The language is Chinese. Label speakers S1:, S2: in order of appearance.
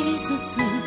S1: 一次次。